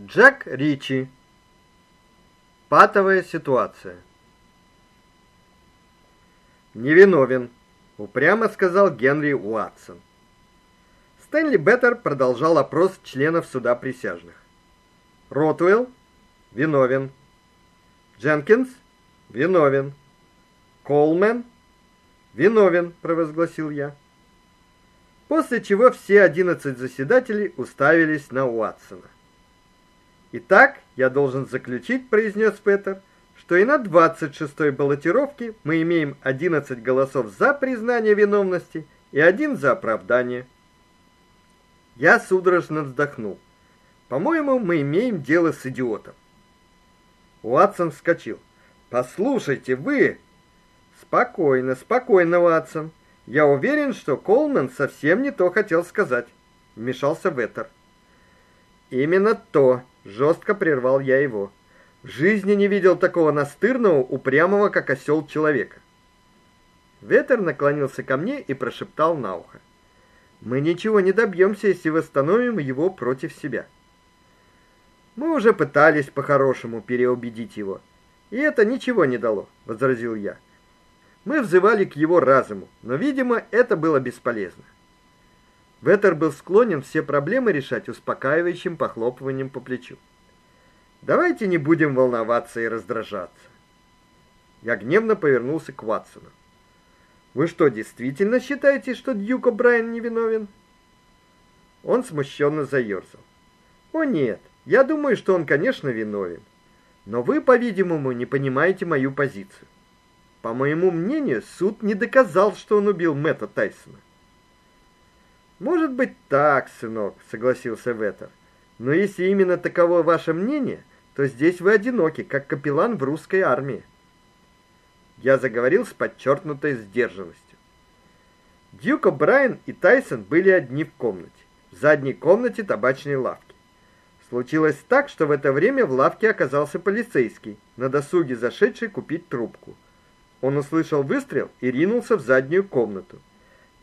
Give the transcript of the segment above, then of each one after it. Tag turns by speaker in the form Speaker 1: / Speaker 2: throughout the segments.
Speaker 1: Джек Ричи. Патовая ситуация. Невиновен, упрямо сказал Генри Уатсон. Стэнли Беттер продолжал опрос членов суда присяжных. Ротвелл виновен. Дженкинс виновен. Колмен виновен, провозгласил я. После чего все 11 заседателей уставились на Уатсона. Итак, я должен заключить, произнес Петер, что и на 26-й баллотировке мы имеем 11 голосов за признание виновности и один за оправдание. Я судорожно вздохнул. По-моему, мы имеем дело с идиотом. Уатсон вскочил. Послушайте, вы Спокойно, спокойно, Уатсон. Я уверен, что Колман совсем не то хотел сказать, вмешался Веттер. Именно то, жестко прервал я его. В жизни не видел такого настырного, упрямого, как осел человека. Ветер наклонился ко мне и прошептал на ухо: "Мы ничего не добьемся, если восстановим его против себя. Мы уже пытались по-хорошему переубедить его, и это ничего не дало", возразил я. Мы взывали к его разуму, но, видимо, это было бесполезно. Ветер был склонен все проблемы решать успокаивающим похлопыванием по плечу. Давайте не будем волноваться и раздражаться. Я гневно повернулся к Ватсону. Вы что, действительно считаете, что Дьюк О'Брайен невиновен? Он смущенно заерзал. О нет, я думаю, что он, конечно, виновен. Но вы, по-видимому, не понимаете мою позицию. По моему мнению, суд не доказал, что он убил Мэтта Тайсона. Может быть так, сынок, согласился Ветер. Но если именно таково ваше мнение, то здесь вы одиноки, как капеллан в русской армии. Я заговорил с подчеркнутой сдержанностью. Дьюк О'Брайен и Тайсон были одни в комнате. В задней комнате табачной лавки. Случилось так, что в это время в лавке оказался полицейский, на досуге зашедший купить трубку. Он услышал выстрел и ринулся в заднюю комнату.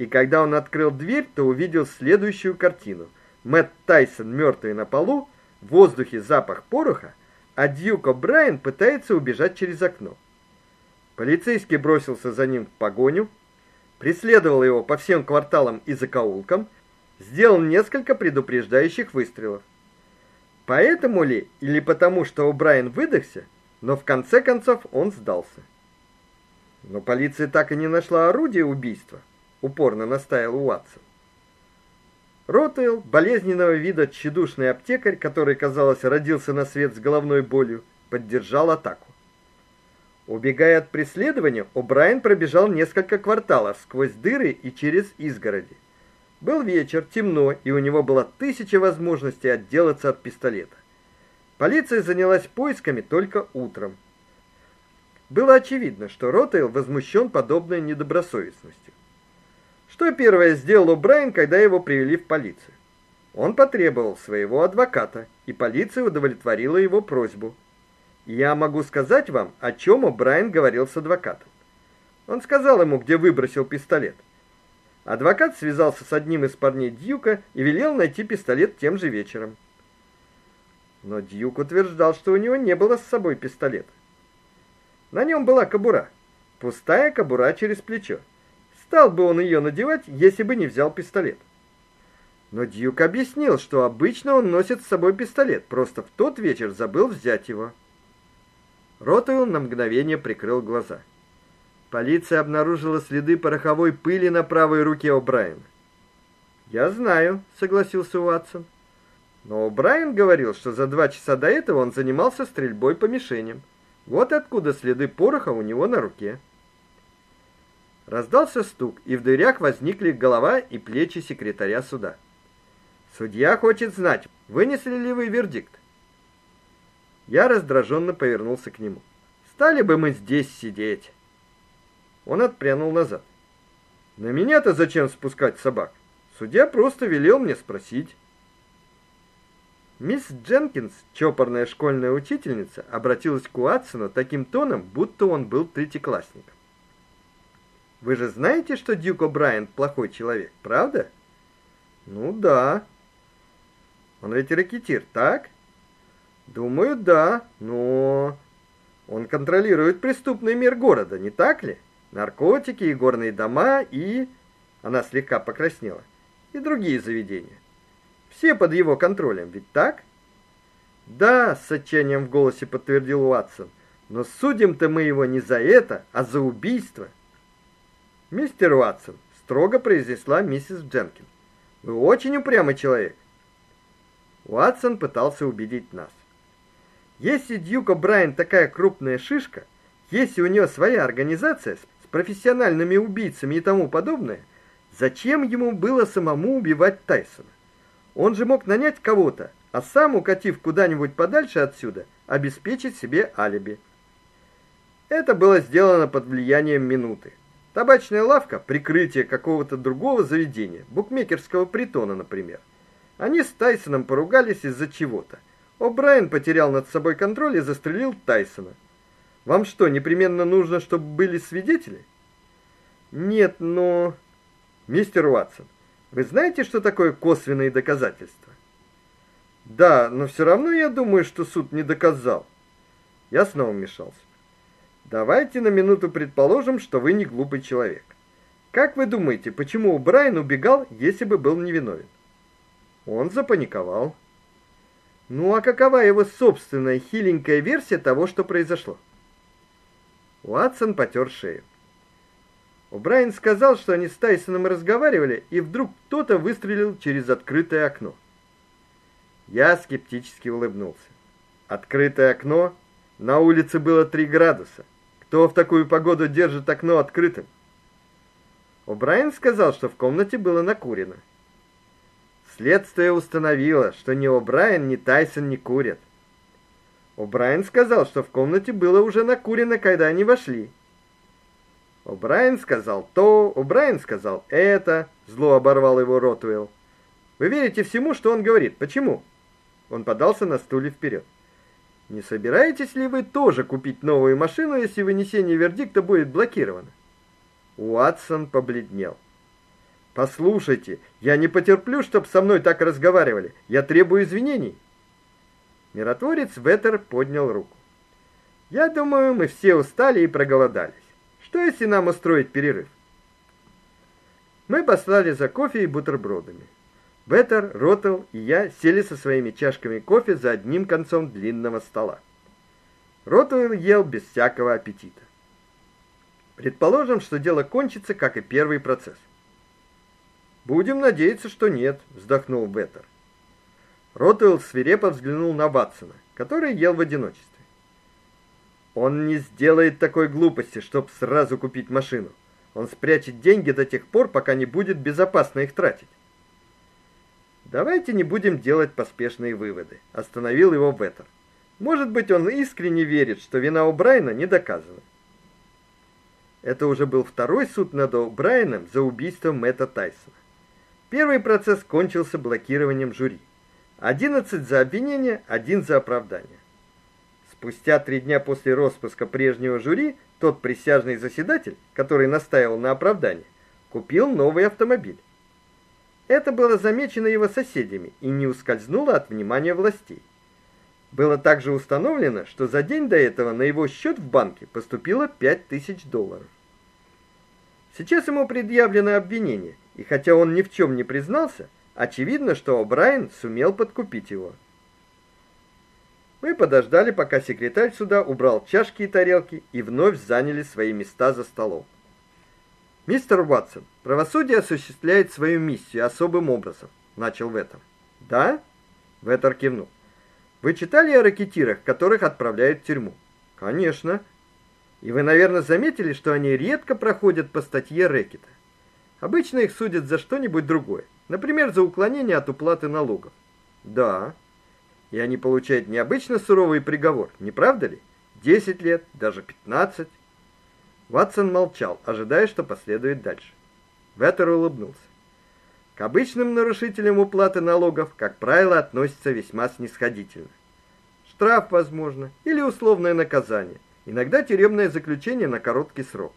Speaker 1: И когда он открыл дверь, то увидел следующую картину. Мэтт Тайсон мертвый на полу, в воздухе запах пороха, а Дьюк О'Брайен пытается убежать через окно. Полицейский бросился за ним в погоню, преследовал его по всем кварталам и закоулкам, сделал несколько предупреждающих выстрелов. Поэтому ли или потому, что О'Брайен выдохся, но в конце концов он сдался. Но полиция так и не нашла орудия убийства, упорно настаивал Уатсон. Ротейл, болезненного вида тщедушный аптекарь, который, казалось, родился на свет с головной болью, поддержал атаку. Убегая от преследования, О'Брайен пробежал несколько кварталов сквозь дыры и через изгороди. Был вечер, темно, и у него было тысяча возможностей отделаться от пистолета. Полиция занялась поисками только утром. Было очевидно, что Ротейл возмущен подобной недобросовестностью. Что первое сделал Брайан, когда его привели в полицию? Он потребовал своего адвоката, и полиция удовлетворила его просьбу. Я могу сказать вам, о чем Брайан говорил с адвокатом. Он сказал ему, где выбросил пистолет. Адвокат связался с одним из парней Дьюка и велел найти пистолет тем же вечером. Но Дьюк утверждал, что у него не было с собой пистолета. На нем была кобура, пустая кобура через плечо. Стал бы он ее надевать, если бы не взял пистолет. Но Дьюк объяснил, что обычно он носит с собой пистолет, просто в тот вечер забыл взять его. Ротуэлл на мгновение прикрыл глаза. Полиция обнаружила следы пороховой пыли на правой руке О'Брайена. "Я знаю", согласился Уатсон. Но О'Брайен говорил, что за два часа до этого он занимался стрельбой по мишеням. Вот откуда следы пороха у него на руке. Раздался стук, и в дверях возникли голова и плечи секретаря суда. Судья хочет знать, вынесли ли вы вердикт. Я раздраженно повернулся к нему. Стали бы мы здесь сидеть. Он отпрянул назад. На меня-то зачем спускать собак? Судья просто велел мне спросить. Мисс Дженкинс, чопорная школьная учительница, обратилась к Уатсону таким тоном, будто он был третьеклассником. Вы же знаете, что Дьюк О'Брайен плохой человек, правда? Ну да. Он ведь ракетир, так? Думаю, да, но он контролирует преступный мир города, не так ли? Наркотики и горные дома и она слегка покраснела. И другие заведения. Все под его контролем, ведь так? Да, с отчаянием в голосе подтвердил Уатсон. Но судим-то мы его не за это, а за убийство. Мистер Уатсон, строго произнесла миссис Дженкин. Вы очень упрямый человек. Уатсон пытался убедить нас. Если Дьюк Брайан такая крупная шишка, если у него своя организация с профессиональными убийцами и тому подобное, зачем ему было самому убивать Тайсона? Он же мог нанять кого-то, а сам, укатив куда-нибудь подальше отсюда, обеспечить себе алиби. Это было сделано под влиянием минуты. Табачная лавка прикрытие какого-то другого заведения, букмекерского притона, например. Они с Тайсоном поругались из-за чего-то. О'Брайен потерял над собой контроль и застрелил Тайсона. Вам что, непременно нужно, чтобы были свидетели? Нет, но мистер Уатсон, вы знаете, что такое косвенные доказательства? Да, но все равно я думаю, что суд не доказал. Я снова вмешался. Давайте на минуту предположим, что вы не глупый человек. Как вы думаете, почему Брайан убегал, если бы был невиновен? Он запаниковал. Ну а какова его собственная хиленькая версия того, что произошло? Уатсон потер шею. Брайан сказал, что они с Тайсоном разговаривали, и вдруг кто-то выстрелил через открытое окно. Я скептически улыбнулся. Открытое окно? На улице было 3 градуса. Кто в такую погоду держит окно открытым? О'Брайен сказал, что в комнате было накурено. Следствие установило, что ни О'Брайен, ни Тайсон не курят. О'Брайен сказал, что в комнате было уже накурено, когда они вошли. О'Брайен сказал то, О'Брайен сказал это, зло оборвал его Ротвелл. Вы верите всему, что он говорит? Почему? Он подался на стуле вперед. Не собираетесь ли вы тоже купить новую машину, если вынесение вердикта будет блокировано? Уатсон побледнел. Послушайте, я не потерплю, чтоб со мной так разговаривали. Я требую извинений. Миротворец Ветер поднял руку. Я думаю, мы все устали и проголодались. Что если нам устроить перерыв? Мы послали за кофе и бутербродами. Беттер, Ротел и я сели со своими чашками кофе за одним концом длинного стола. Ротел ел без всякого аппетита. Предположим, что дело кончится, как и первый процесс. Будем надеяться, что нет, вздохнул Беттер. Ротел свирепо взглянул на Ватсона, который ел в одиночестве. Он не сделает такой глупости, чтоб сразу купить машину. Он спрячет деньги до тех пор, пока не будет безопасно их тратить. Давайте не будем делать поспешные выводы, остановил его Веттер. Может быть, он искренне верит, что вина у Брайна не доказана. Это уже был второй суд над Брайаном за убийство Мэтта Тайсона. Первый процесс кончился блокированием жюри. 11 за обвинение, один за оправдание. Спустя три дня после распуска прежнего жюри тот присяжный заседатель, который настаивал на оправдании, купил новый автомобиль. Это было замечено его соседями и не ускользнуло от внимания властей. Было также установлено, что за день до этого на его счет в банке поступило 5000 долларов. Сейчас ему предъявлено обвинение, и хотя он ни в чем не признался, очевидно, что О'Брайен сумел подкупить его. Мы подождали, пока секретарь суда убрал чашки и тарелки и вновь заняли свои места за столом. Мистер Ватсон, правосудие осуществляет свою миссию особым образом, начал Веттер. Да? Веттер кивнул. Вы читали о ракетирах, которых отправляют в тюрьму? Конечно. И вы, наверное, заметили, что они редко проходят по статье рэкета. Обычно их судят за что-нибудь другое, например, за уклонение от уплаты налогов. Да. И они получают необычно суровый приговор, не правда ли? 10 лет, даже 15. Ватсон молчал, ожидая, что последует дальше. Веттер улыбнулся. К обычным нарушителям уплаты налогов, как правило, относятся весьма снисходительно. Штраф, возможно, или условное наказание, иногда тюремное заключение на короткий срок.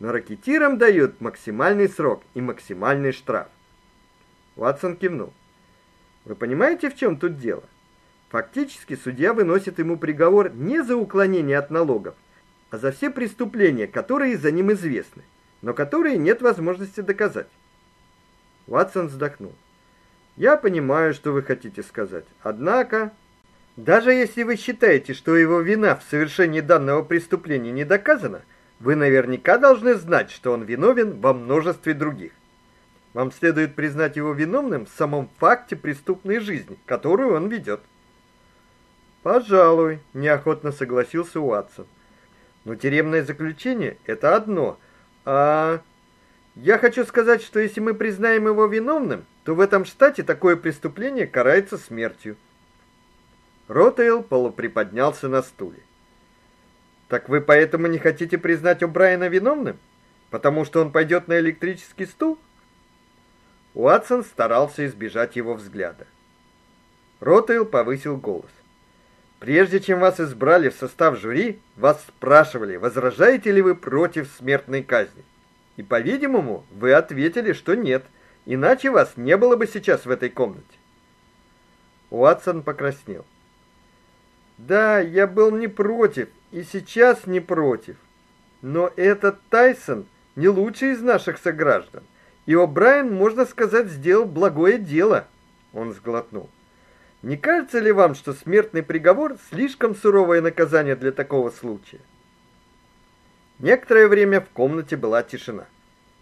Speaker 1: Но ракетирам дают максимальный срок и максимальный штраф. Ватсон кивнул. Вы понимаете, в чем тут дело? Фактически судья выносит ему приговор не за уклонение от налогов, а за все преступления, которые за ним известны, но которые нет возможности доказать. Ватсон вздохнул. Я понимаю, что вы хотите сказать. Однако, даже если вы считаете, что его вина в совершении данного преступления не доказана, вы наверняка должны знать, что он виновен во множестве других. Вам следует признать его виновным в самом факте преступной жизни, которую он ведет. Пожалуй, неохотно согласился Уатсон. Но тюремное заключение это одно, а я хочу сказать, что если мы признаем его виновным, то в этом штате такое преступление карается смертью. Ротейл полуприподнялся на стуле. Так вы поэтому не хотите признать О'Брайена виновным? Потому что он пойдет на электрический стул? Уатсон старался избежать его взгляда. Ротейл повысил голос. Прежде чем вас избрали в состав жюри, вас спрашивали, возражаете ли вы против смертной казни. И, по-видимому, вы ответили, что нет, иначе вас не было бы сейчас в этой комнате. Уатсон покраснел. Да, я был не против и сейчас не против. Но этот Тайсон не лучший из наших сограждан. И О'Брайен, можно сказать, сделал благое дело. Он сглотнул. Не кажется ли вам, что смертный приговор слишком суровое наказание для такого случая? Некоторое время в комнате была тишина.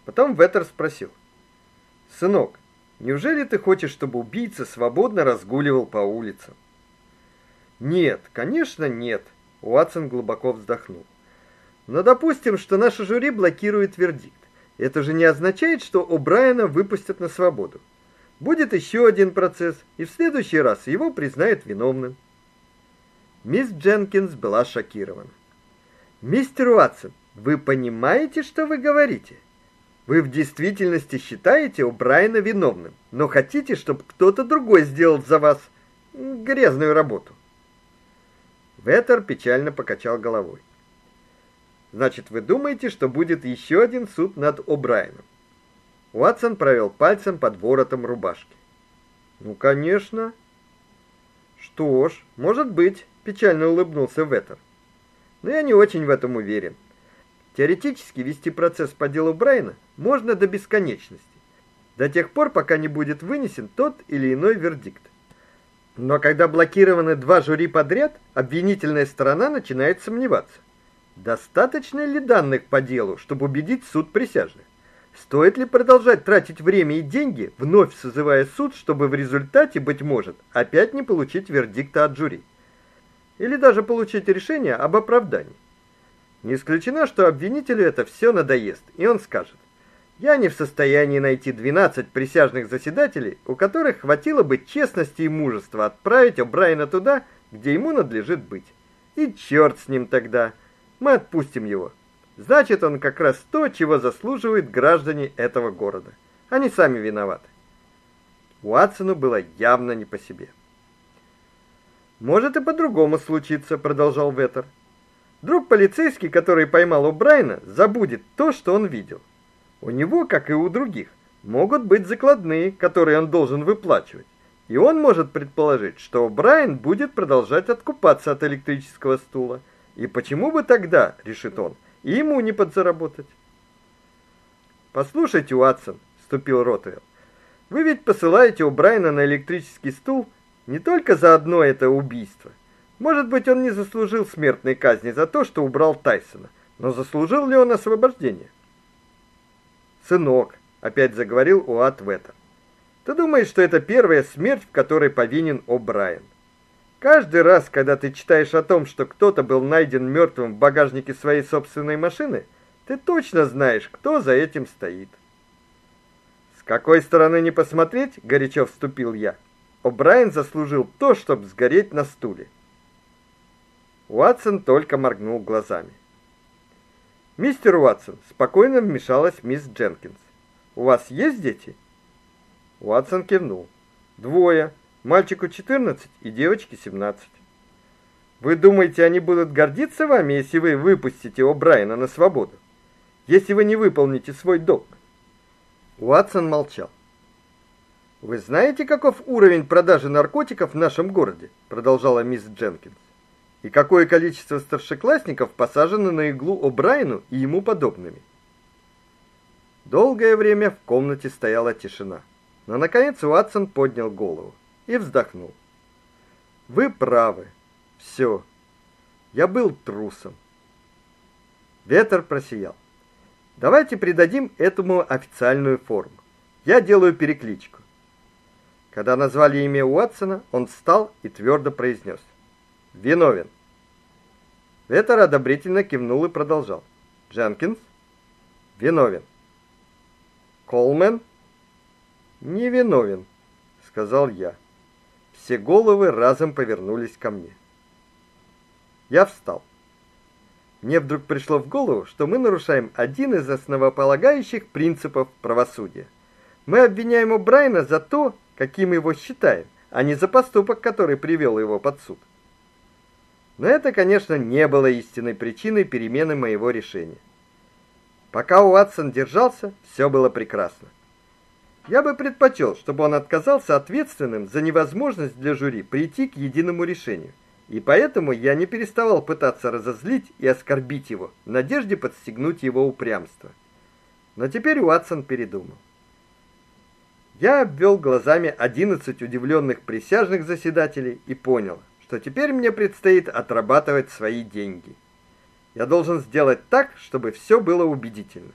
Speaker 1: Потом Ветер спросил: "Сынок, неужели ты хочешь, чтобы убийца свободно разгуливал по улицам?" "Нет, конечно, нет", Уатсон глубоко вздохнул. "Но допустим, что наше жюри блокирует вердикт. Это же не означает, что О'Брайена выпустят на свободу. Будет еще один процесс, и в следующий раз его признают виновным". Мисс Дженкинс была шокирована. "Мистер Уатсон, вы понимаете, что вы говорите? Вы в действительности считаете О'Брайена виновным, но хотите, чтобы кто-то другой сделал за вас грязную работу. Ветер печально покачал головой. Значит, вы думаете, что будет еще один суд над О'Брайеном? Уатсон провел пальцем под воротом рубашки. Ну, конечно. Что ж, может быть, печально улыбнулся Ветер. Но я не очень в этом уверен. Теоретически вести процесс по делу Брайна можно до бесконечности, до тех пор, пока не будет вынесен тот или иной вердикт. Но когда блокированы два жюри подряд, обвинительная сторона начинает сомневаться. Достаточно ли данных по делу, чтобы убедить суд присяжных? Стоит ли продолжать тратить время и деньги, вновь созывая суд, чтобы в результате, быть может, опять не получить вердикта от жюри? Или даже получить решение об оправдании? Не исключено, что обвинителю это все надоест, и он скажет: "Я не в состоянии найти 12 присяжных заседателей, у которых хватило бы честности и мужества отправить О'Брайена туда, где ему надлежит быть. И черт с ним тогда. Мы отпустим его. Значит, он как раз то, чего заслуживают граждане этого города. Они сами виноваты". Уатсону было явно не по себе. Может и по-другому случиться, продолжал Ветер. Друг полицейский, который поймал О'Брайена, забудет то, что он видел. У него, как и у других, могут быть закладные, которые он должен выплачивать. И он может предположить, что О'Брайен будет продолжать откупаться от электрического стула. И почему бы тогда, решит он, и ему не подзаработать? Послушайте, Уатсон, вступил Ротвелл. Вы ведь посылаете О'Брайена на электрический стул не только за одно это убийство. Может быть, он не заслужил смертной казни за то, что убрал Тайсона, но заслужил ли он освобождение? Сынок, опять заговорил Уат. Ты думаешь, что это первая смерть, в которой повинен О'Брайен? Каждый раз, когда ты читаешь о том, что кто-то был найден мертвым в багажнике своей собственной машины, ты точно знаешь, кто за этим стоит. С какой стороны не посмотреть, горячо вступил я. О'Брайен заслужил то, чтобы сгореть на стуле. Уатсон только моргнул глазами. Мистер Уатсон, спокойно вмешалась мисс Дженкинс. У вас есть дети? Уатсон кивнул. Двое. Мальчику 14 и девочке 17. Вы думаете, они будут гордиться вами, если вы выпустите О'Брайена на свободу? Если вы не выполните свой долг? Уатсон молчал. Вы знаете, каков уровень продажи наркотиков в нашем городе, продолжала мисс Дженкинс. И какое количество старшеклассников посажено на иглу О'Брайену и ему подобными. Долгое время в комнате стояла тишина. Но наконец Уатсон поднял голову и вздохнул. Вы правы. Все. Я был трусом. Ветер просиял. Давайте придадим этому официальную форму. Я делаю перекличку. Когда назвали имя Уотсона, он встал и твердо произнес: "Виновен". Ветер одобрительно кивнул и продолжал: "Дженкинс виновен. Колмен не виновен", сказал я. Все головы разом повернулись ко мне. Я встал. Мне вдруг пришло в голову, что мы нарушаем один из основополагающих принципов правосудия. Мы обвиняем О'Брайена за то, каким его считаем, а не за поступок, который привел его под суд. Но это, конечно, не было истинной причиной перемены моего решения. Пока Уатсон держался, все было прекрасно. Я бы предпочел, чтобы он отказался ответственным за невозможность для жюри прийти к единому решению. И поэтому я не переставал пытаться разозлить и оскорбить его, в надежде подстегнуть его упрямство. Но теперь Уатсон передумал. Я обвел глазами 11 удивленных присяжных заседателей и понял, что теперь мне предстоит отрабатывать свои деньги. Я должен сделать так, чтобы все было убедительно.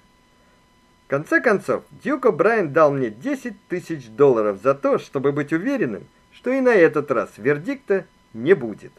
Speaker 1: В конце концов, Дьюк Брайан дал мне 10 тысяч долларов за то, чтобы быть уверенным, что и на этот раз вердикта не будет.